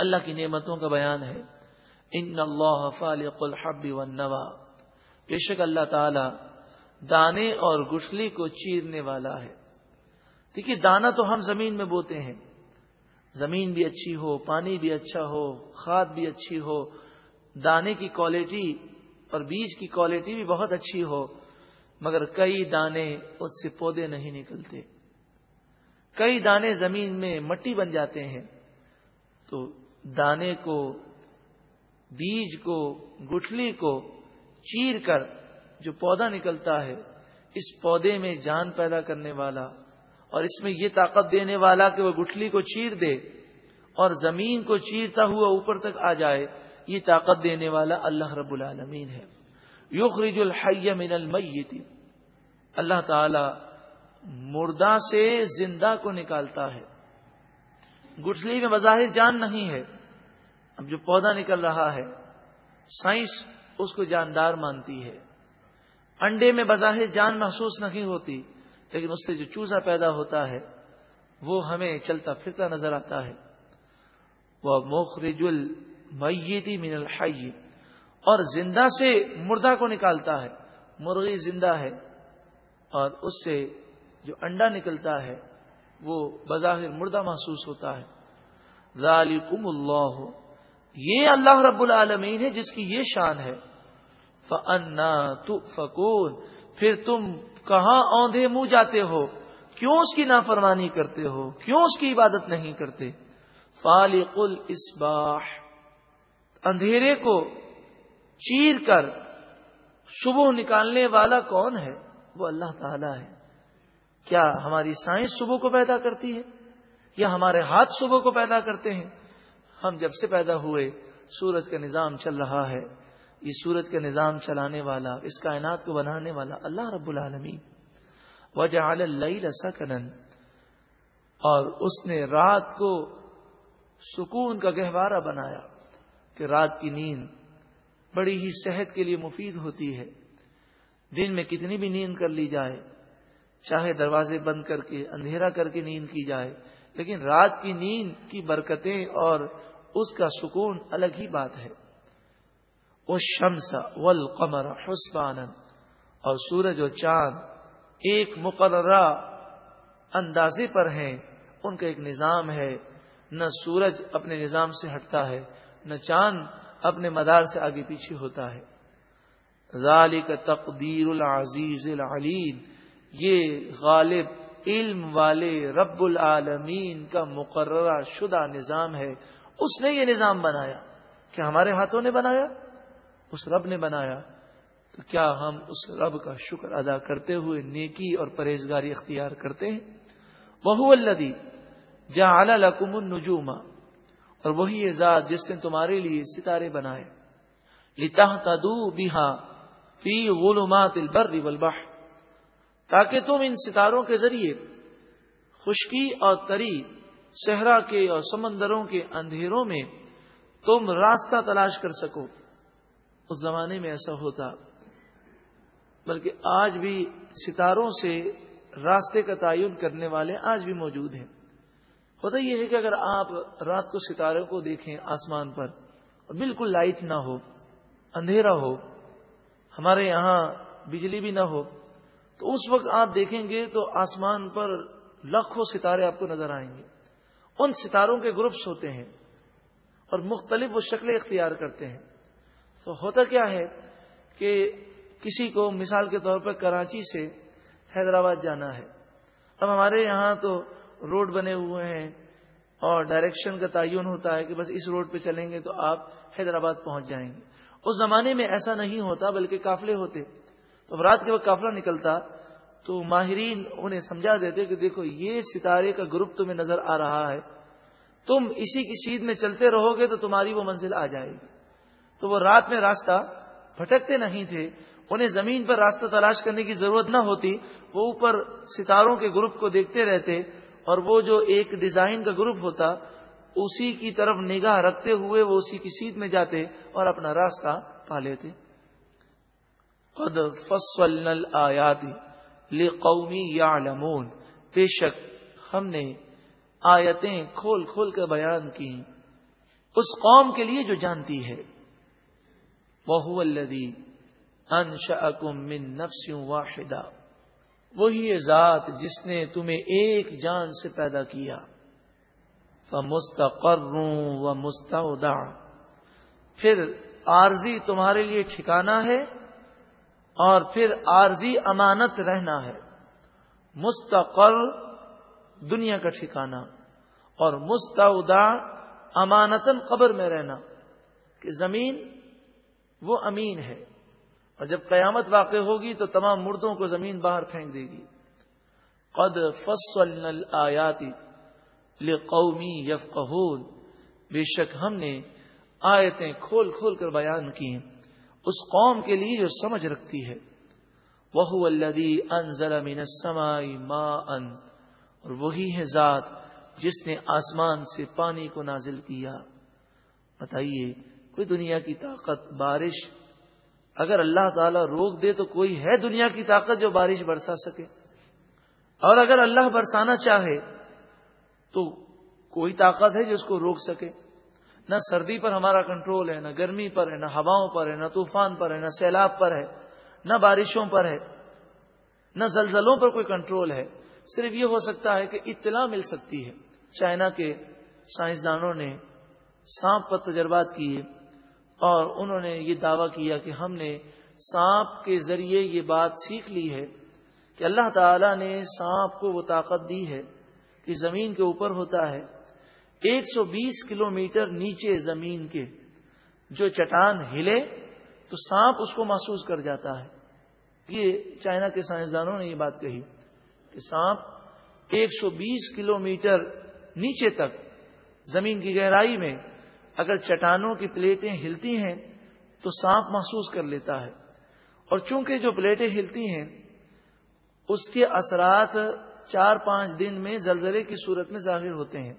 اللہ کی نعمتوں کا بیان ہے۔ ان اللہ فالق الحب والنوا۔ بے شک اللہ تعالی دانے اور گٹھلی کو چیرنے والا ہے۔ دیکھیے دانا تو ہم زمین میں بوتے ہیں۔ زمین بھی اچھی ہو، پانی بھی اچھا ہو، کھاد بھی اچھی ہو، دانے کی کوالٹی اور بیج کی کوالٹی بھی بہت اچھی ہو، مگر کئی دانے اس سے پودے نہیں نکلتے۔ کئی دانے زمین میں مٹی بن جاتے ہیں۔ تو دانے کو، بیج کو، گٹھلی کو چیر کر جو پودا نکلتا ہے، اس پودے میں جان پیدا کرنے والا اور اس میں یہ طاقت دینے والا کہ وہ گٹھلی کو چیر دے اور زمین کو چیرتا ہوا اوپر تک آ جائے، یہ طاقت دینے والا اللہ رب العالمین ہے۔ یخرج الحی من المیت۔ اللہ تعالی مردہ سے زندہ کو نکالتا ہے۔ گٹھلی میں بظاہر جان نہیں ہے۔ اب جو پودا نکل رہا ہے، سائنس اس کو جاندار مانتی ہے۔ انڈے میں بظاہر جان محسوس نہیں ہوتی، لیکن اس سے جو چوزا پیدا ہوتا ہے، وہ ہمیں چلتا پھرتا نظر آتا ہے۔ وہ مخرج المیتی من الحی اور زندہ سے مردہ کو نکالتا ہے۔ مرغی زندہ ہے۔ اور اس سے جو انڈا نکلتا ہے وہ بظاہر مردہ محسوس ہوتا ہے۔ ذالکم اللہ۔ یہ اللہ رب العالمین ہے جس کی یہ شان ہے۔ فنا فکون پھر تم کہاں اوندے منہ جاتے ہو؟ کیوں اس کی نافرمانی کرتے ہو؟ کیوں اس کی عبادت نہیں کرتے؟ فالق الاسباح اندھیرے کو چیر کر صبح نکالنے والا کون ہے؟ وہ اللہ تعالی ہے۔ کیا ہماری سائنس صبح کو پیدا کرتی ہے یا ہمارے ہاتھ صبح کو پیدا کرتے ہیں؟ ہم جب سے پیدا ہوئے، سورج کا نظام چل رہا ہے۔ یہ سورج کا نظام چلانے والا، اس کائنات کو بنانے والا اللہ رب العالمین۔ وجہ سکنن اور اس نے رات کو سکون کا گہوارہ بنایا کہ رات کی نیند بڑی ہی صحت کے لیے مفید ہوتی ہے۔ دن میں کتنی بھی نیند کر لی جائے چاہے دروازے بند کر کے، اندھیرا کر کے نیند کی جائے، لیکن رات کی نیند کی برکتیں اور اس کا سکون الگ ہی بات ہے۔ وہ شمس ول قمر حسبان اور سورج و چاند ایک مقررہ اندازے پر ہیں، ان کا ایک نظام ہے۔ نہ سورج اپنے نظام سے ہٹتا ہے، نہ چاند اپنے مدار سے آگے پیچھے ہوتا ہے۔ ذالک تقدیر العزیز العلیم یہ غالب علم والے رب العالمین کا مقررہ شدہ نظام ہے۔ اس نے یہ نظام بنایا۔ کیا ہمارے ہاتھوں نے بنایا؟ اس رب نے بنایا۔ تو کیا ہم اس رب کا شکر ادا کرتے ہوئے نیکی اور پرہیزگاری اختیار کرتے ہیں؟ وہ الدی جا لکم النجوما اور وہی اعزاز جس نے تمہارے لیے ستارے بنائے۔ لتا تدو بیہا فی غلومات البر والبحر۔ تاکہ تم ان ستاروں کے ذریعے خشکی اور تری صحرا کے اور سمندروں کے اندھیروں میں تم راستہ تلاش کر سکو۔ اس زمانے میں ایسا ہوتا۔ بلکہ آج بھی ستاروں سے راستے کا تعین کرنے والے آج بھی موجود ہیں۔ ہوتا یہ ہے کہ اگر آپ رات کو ستاروں کو دیکھیں آسمان پر اور بالکل لائٹ نہ ہو، اندھیرا ہو، ہمارے یہاں بجلی بھی نہ ہو تو اس وقت آپ دیکھیں گے تو آسمان پر لاکھوں ستارے آپ کو نظر آئیں گے۔ ان ستاروں کے گروپس ہوتے ہیں اور مختلف وہ شکلیں اختیار کرتے ہیں۔ تو ہوتا کیا ہے کہ کسی کو مثال کے طور پر کراچی سے حیدرآباد جانا ہے۔ اب ہمارے یہاں تو روڈ بنے ہوئے ہیں اور ڈائریکشن کا تعین ہوتا ہے کہ بس اس روڈ پہ چلیں گے تو آپ حیدرآباد پہنچ جائیں گے۔ اس زمانے میں ایسا نہیں ہوتا بلکہ قافلے ہوتے۔ تو رات کے وقت قافلہ نکلتا تو ماہرین انہیں سمجھا دیتے کہ دیکھو یہ ستارے کا گروپ تمہیں نظر آ رہا ہے۔ تم اسی کی سیدھ میں چلتے رہو گے تو تمہاری وہ منزل آ جائے گی۔ تو وہ رات میں راستہ بھٹکتے نہیں تھے۔ انہیں زمین پر راستہ تلاش کرنے کی ضرورت نہ ہوتی۔ وہ اوپر ستاروں کے گروپ کو دیکھتے رہتے اور وہ جو ایک ڈیزائن کا گروپ ہوتا، اسی کی طرف نگاہ رکھتے ہوئے وہ اسی کی سیدھ میں جاتے اور اپنا راستہ پا لیتے۔ خود فصل آیاتی قومی یا بے شک ہم نے آیتیں کھول کھول کر بیان کی۔ اس قوم کے لیے جو جانتی ہے۔ وہ الدی انشأکم من نفس واحدہ وہی ذات جس نے تمہیں ایک جان سے پیدا کیا۔ مستقر و مستعودع پھر عارضی تمہارے لیے ٹھکانا ہے۔ اور پھر عارضی امانت رہنا ہے۔ مستقر دنیا کا ٹھکانا اور مستعودع امانتن قبر میں رہنا کہ زمین وہ امین ہے۔ اور جب قیامت واقع ہوگی تو تمام مردوں کو زمین باہر پھینک دے گی۔ قد فصلنا آیاتی لقومی یفقہون بے شک ہم نے آیتیں کھول کھول کر بیان کی ہیں۔ اس قوم کے لیے جو سمجھ رکھتی ہے۔ وہ الذي انزل من السماء ماء۔ اور وہی ہے ذات جس نے آسمان سے پانی کو نازل کیا۔ بتائیے، کوئی دنیا کی طاقت، بارش؟ اگر اللہ تعالیٰ روک دے تو کوئی ہے دنیا کی طاقت جو بارش برسا سکے؟ اور اگر اللہ برسانا چاہے تو کوئی طاقت ہے جو اس کو روک سکے؟ نہ سردی پر ہمارا کنٹرول ہے، نہ گرمی پر ہے، نہ ہواؤں پر ہے، نہ طوفان پر ہے، نہ سیلاب پر ہے، نہ بارشوں پر ہے، نہ زلزلوں پر کوئی کنٹرول ہے۔ صرف یہ ہو سکتا ہے کہ اطلاع مل سکتی ہے۔ چائنا کے سائنسدانوں نے سانپ پر تجربات کیے اور انہوں نے یہ دعویٰ کیا کہ ہم نے سانپ کے ذریعے یہ بات سیکھ لی ہے کہ اللہ تعالی نے سانپ کو وہ طاقت دی ہے کہ زمین کے اوپر ہوتا ہے۔ ایک سو بیس کلو میٹر نیچے زمین کے جو چٹان ہلے تو سانپ اس کو محسوس کر جاتا ہے۔ یہ چائنا کے سائنسدانوں نے یہ بات کہی کہ سانپ ایک سو بیس کلو میٹر نیچے تک زمین کی گہرائی میں اگر چٹانوں کی پلیٹیں ہلتی ہیں تو سانپ محسوس کر لیتا ہے۔ اور چونکہ جو پلیٹیں ہلتی ہیں، اس کے اثرات چار پانچ دن میں زلزلے کی صورت میں ظاہر ہوتے ہیں۔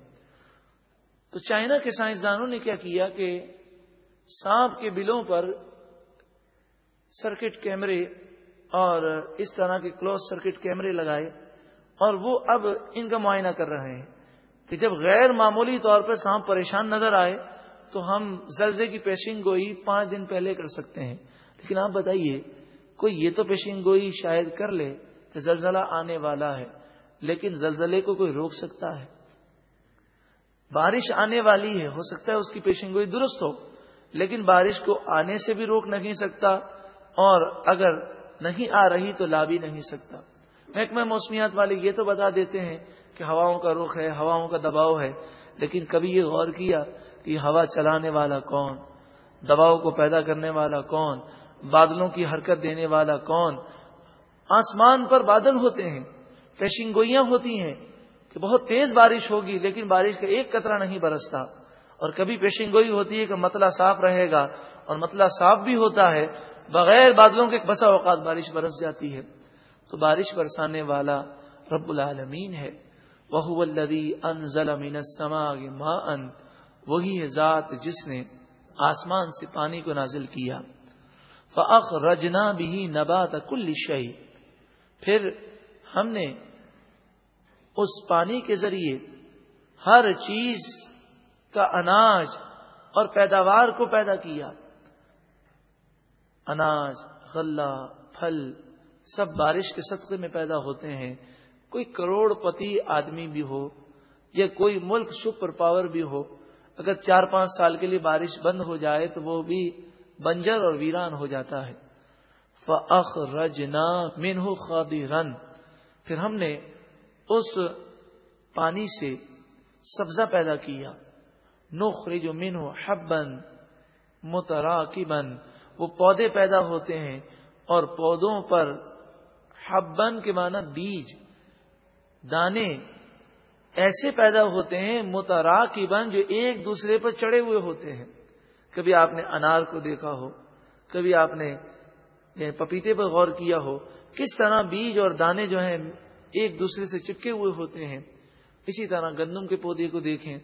تو چائنا کے سائنسدانوں نے کیا کیا کہ سانپ کے بلوں پر سرکٹ کیمرے اور اس طرح کے کلوز سرکٹ کیمرے لگائے اور وہ اب ان کا معائنہ کر رہے ہیں کہ جب غیر معمولی طور پر سانپ پریشان نظر آئے تو ہم زلزے کی پیشنگ گوئی پانچ دن پہلے کر سکتے ہیں۔ لیکن آپ بتائیے، کوئی یہ تو پیشنگ گوئی شاید کر لے کہ زلزلہ آنے والا ہے، لیکن زلزلے کو کوئی روک سکتا ہے؟ بارش آنے والی ہے، ہو سکتا ہے اس کی پیشن گوئی درست ہو، لیکن بارش کو آنے سے بھی روک نہیں سکتا اور اگر نہیں آ رہی تو لا بھی نہیں سکتا۔ محکمہ موسمیات والے یہ تو بتا دیتے ہیں کہ ہواؤں کا رخ ہے، ہواؤں کا دباؤ ہے، لیکن کبھی یہ غور کیا کہ ہوا چلانے والا کون، دباؤ کو پیدا کرنے والا کون، بادلوں کی حرکت دینے والا کون۔ آسمان پر بادل ہوتے ہیں پیشنگوئیاں ہوتی ہیں کہ بہت تیز بارش ہوگی، لیکن بارش کا ایک قطرہ نہیں برستا۔ اور کبھی پیشنگوئی ہوتی ہے کہ متلا صاف رہے گا اور متلا صاف بھی ہوتا ہے، بغیر بادلوں کے بسا اوقات بارش برس جاتی ہے۔ تو بارش برسانے والا رب العالمین ہے۔ وہ انزل من السماء ماء، وہی ہے ذات جس نے آسمان سے پانی کو نازل کیا۔ فعق رجنا بھی نبات کل شہی پھر ہم نے اس پانی کے ذریعے ہر چیز کا اناج اور پیداوار کو پیدا کیا۔ اناج، غلہ، پھل سب بارش کے صدقے میں پیدا ہوتے ہیں۔ کوئی کروڑ پتی آدمی بھی ہو یا کوئی ملک سپر پاور بھی ہو، اگر چار پانچ سال کے لیے بارش بند ہو جائے تو وہ بھی بنجر اور ویران ہو جاتا ہے۔ فخ رجنا مینہ خادی رن پھر ہم نے اس پانی سے سبزہ پیدا کیا۔ نوخری جو مین ہو حبن مترا وہ پودے پیدا ہوتے ہیں اور پودوں پر حبن کے معنی بیج۔ دانے ایسے پیدا ہوتے ہیں مترا کی جو ایک دوسرے پر چڑھے ہوئے ہوتے ہیں۔ کبھی آپ نے انار کو دیکھا ہو، کبھی آپ نے پپیتے پر غور کیا ہو، کس طرح بیج اور دانے جو ہیں ایک دوسرے سے چپکے ہوئے ہوتے ہیں۔ اسی طرح گندم کے پودے کو دیکھیں۔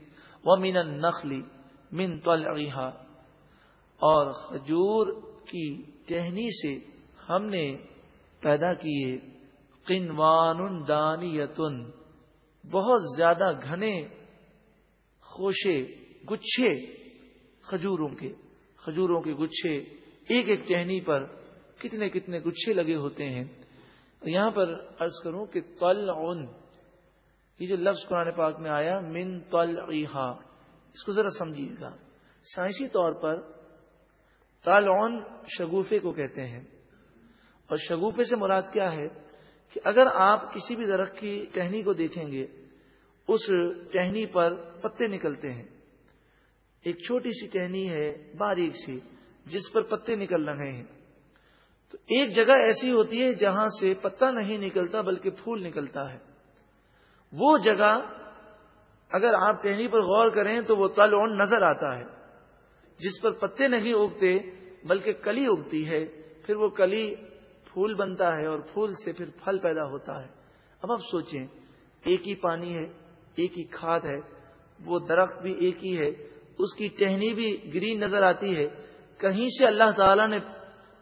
وہ مین نخلی من تل اور کھجور کی ٹہنی سے ہم نے پیدا کیے۔ قنوان دانی یتن بہت زیادہ گھنے، خوشے، گچھے کھجوروں کے۔ کھجوروں کے گچھے۔ ایک ایک ٹہنی پر کتنے کتنے گچھے لگے ہوتے ہیں۔ یہاں پر عرض کروں کہ تل یہ جو لفظ قرآن پاک میں آیا، من تل اس کو ذرا سمجھیے گا۔ سائنسی طور پر تال شگوفے کو کہتے ہیں۔ اور شگوفے سے مراد کیا ہے؟ کہ اگر آپ کسی بھی درخت کی ٹہنی کو دیکھیں گے، اس ٹہنی پر پتے نکلتے ہیں۔ ایک چھوٹی سی ٹہنی ہے، باریک سی، جس پر پتے نکل رہے ہیں۔ تو ایک جگہ ایسی ہوتی ہے جہاں سے پتا نہیں نکلتا بلکہ پھول نکلتا ہے۔ وہ جگہ اگر آپ ٹہنی پر غور کریں تو وہ تل نظر آتا ہے۔ جس پر پتے نہیں اگتے بلکہ کلی اگتی ہے، پھر وہ کلی پھول بنتا ہے اور پھول سے پھر پھل پیدا ہوتا ہے۔ اب آپ سوچیں، ایک ہی پانی ہے، ایک ہی کھاد ہے، وہ درخت بھی ایک ہی ہے، اس کی ٹہنی بھی گرین نظر آتی ہے۔ کہیں سے اللہ تعالیٰ نے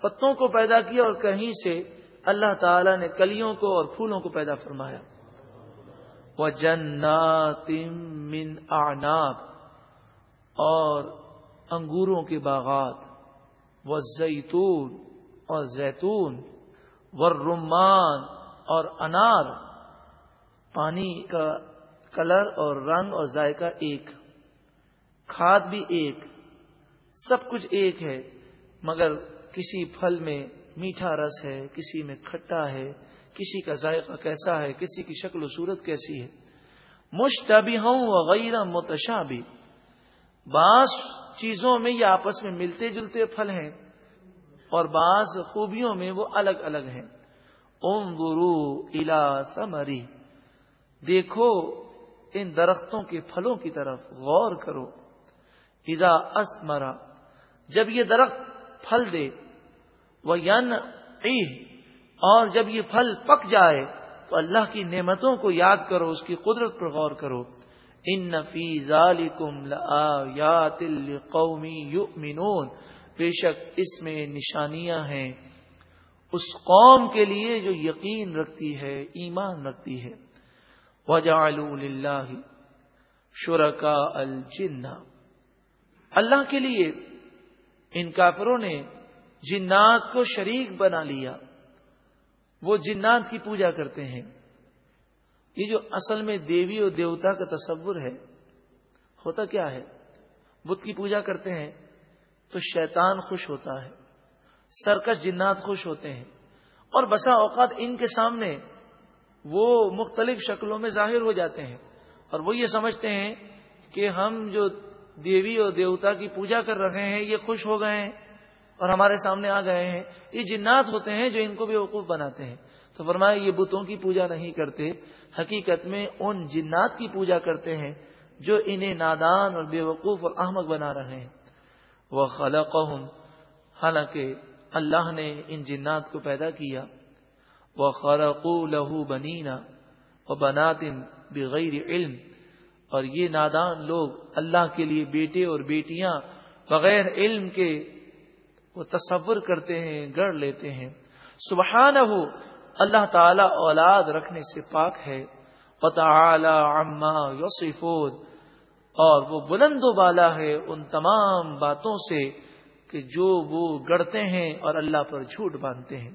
پتوں کو پیدا کیا اور کہیں سے اللہ تعالیٰ نے کلیوں کو اور پھولوں کو پیدا فرمایا۔ وہ جنات من آناب اور انگوروں کے باغات وہ زیتون اور زیتون و اور انار۔ پانی کا کلر اور رنگ اور ذائقہ ایک، کھاد بھی ایک، سب کچھ ایک ہے، مگر کسی پھل میں میٹھا رس ہے، کسی میں کھٹا ہے، کسی کا ذائقہ کیسا ہے، کسی کی شکل و صورت کیسی ہے۔ مشتبہ ہوں وغیرہ متشا بھی بعض چیزوں میں یہ آپس میں ملتے جلتے پھل ہیں اور بعض خوبیوں میں وہ الگ الگ ہیں۔ اوم گرو الا سمری دیکھو ان درختوں کے پھلوں کی طرف غور کرو۔ ادا اسمرا۔ جب یہ درخت پھل دے وہ ین اور جب یہ پھل پک جائے تو اللہ کی نعمتوں کو یاد کرو، اس کی قدرت پر غور کرو۔ ان نفیز قومی بے شک اس میں نشانیاں ہیں۔ اس قوم کے لیے جو یقین رکھتی ہے، ایمان رکھتی ہے۔ وجہ شرکا الجن اللہ کے لیے ان کافروں نے جنات کو شریک بنا لیا۔ وہ جنات کی پوجا کرتے ہیں۔ یہ جو اصل میں دیوی اور دیوتا کا تصور ہے، ہوتا کیا ہے؟ بدھ کی پوجا کرتے ہیں تو شیطان خوش ہوتا ہے، سرکش جنات خوش ہوتے ہیں۔ اور بسا اوقات ان کے سامنے وہ مختلف شکلوں میں ظاہر ہو جاتے ہیں۔ اور وہ یہ سمجھتے ہیں کہ ہم جو دیوی اور دیوتا کی پوجا کر رہے ہیں، یہ خوش ہو گئے ہیں۔ اور ہمارے سامنے آ گئے ہیں، یہ جنات ہوتے ہیں جو ان کو بھی وقوف بناتے ہیں۔ تو فرمایا، یہ بتوں کی پوجا نہیں کرتے، حقیقت میں ان جنات کی پوجا کرتے ہیں جو انہیں نادان اور بے وقوف اور احمد بنا رہے ہیں۔ وہ خلق حالانکہ اللہ نے ان جنات کو پیدا کیا۔ وہ خرق لہو بنینا اور بناتن بغیر علم۔ اور یہ نادان لوگ اللہ کے لیے بیٹے اور بیٹیاں بغیر علم کے وہ تصور کرتے ہیں، گڑ لیتے ہیں۔ سبحانہ ہو اللہ تعالی اولاد رکھنے سے پاک ہے۔ عما یوسفون اور وہ بلند و بالا ہے ان تمام باتوں سے کہ جو وہ گڑتے ہیں اور اللہ پر جھوٹ باندھتے ہیں۔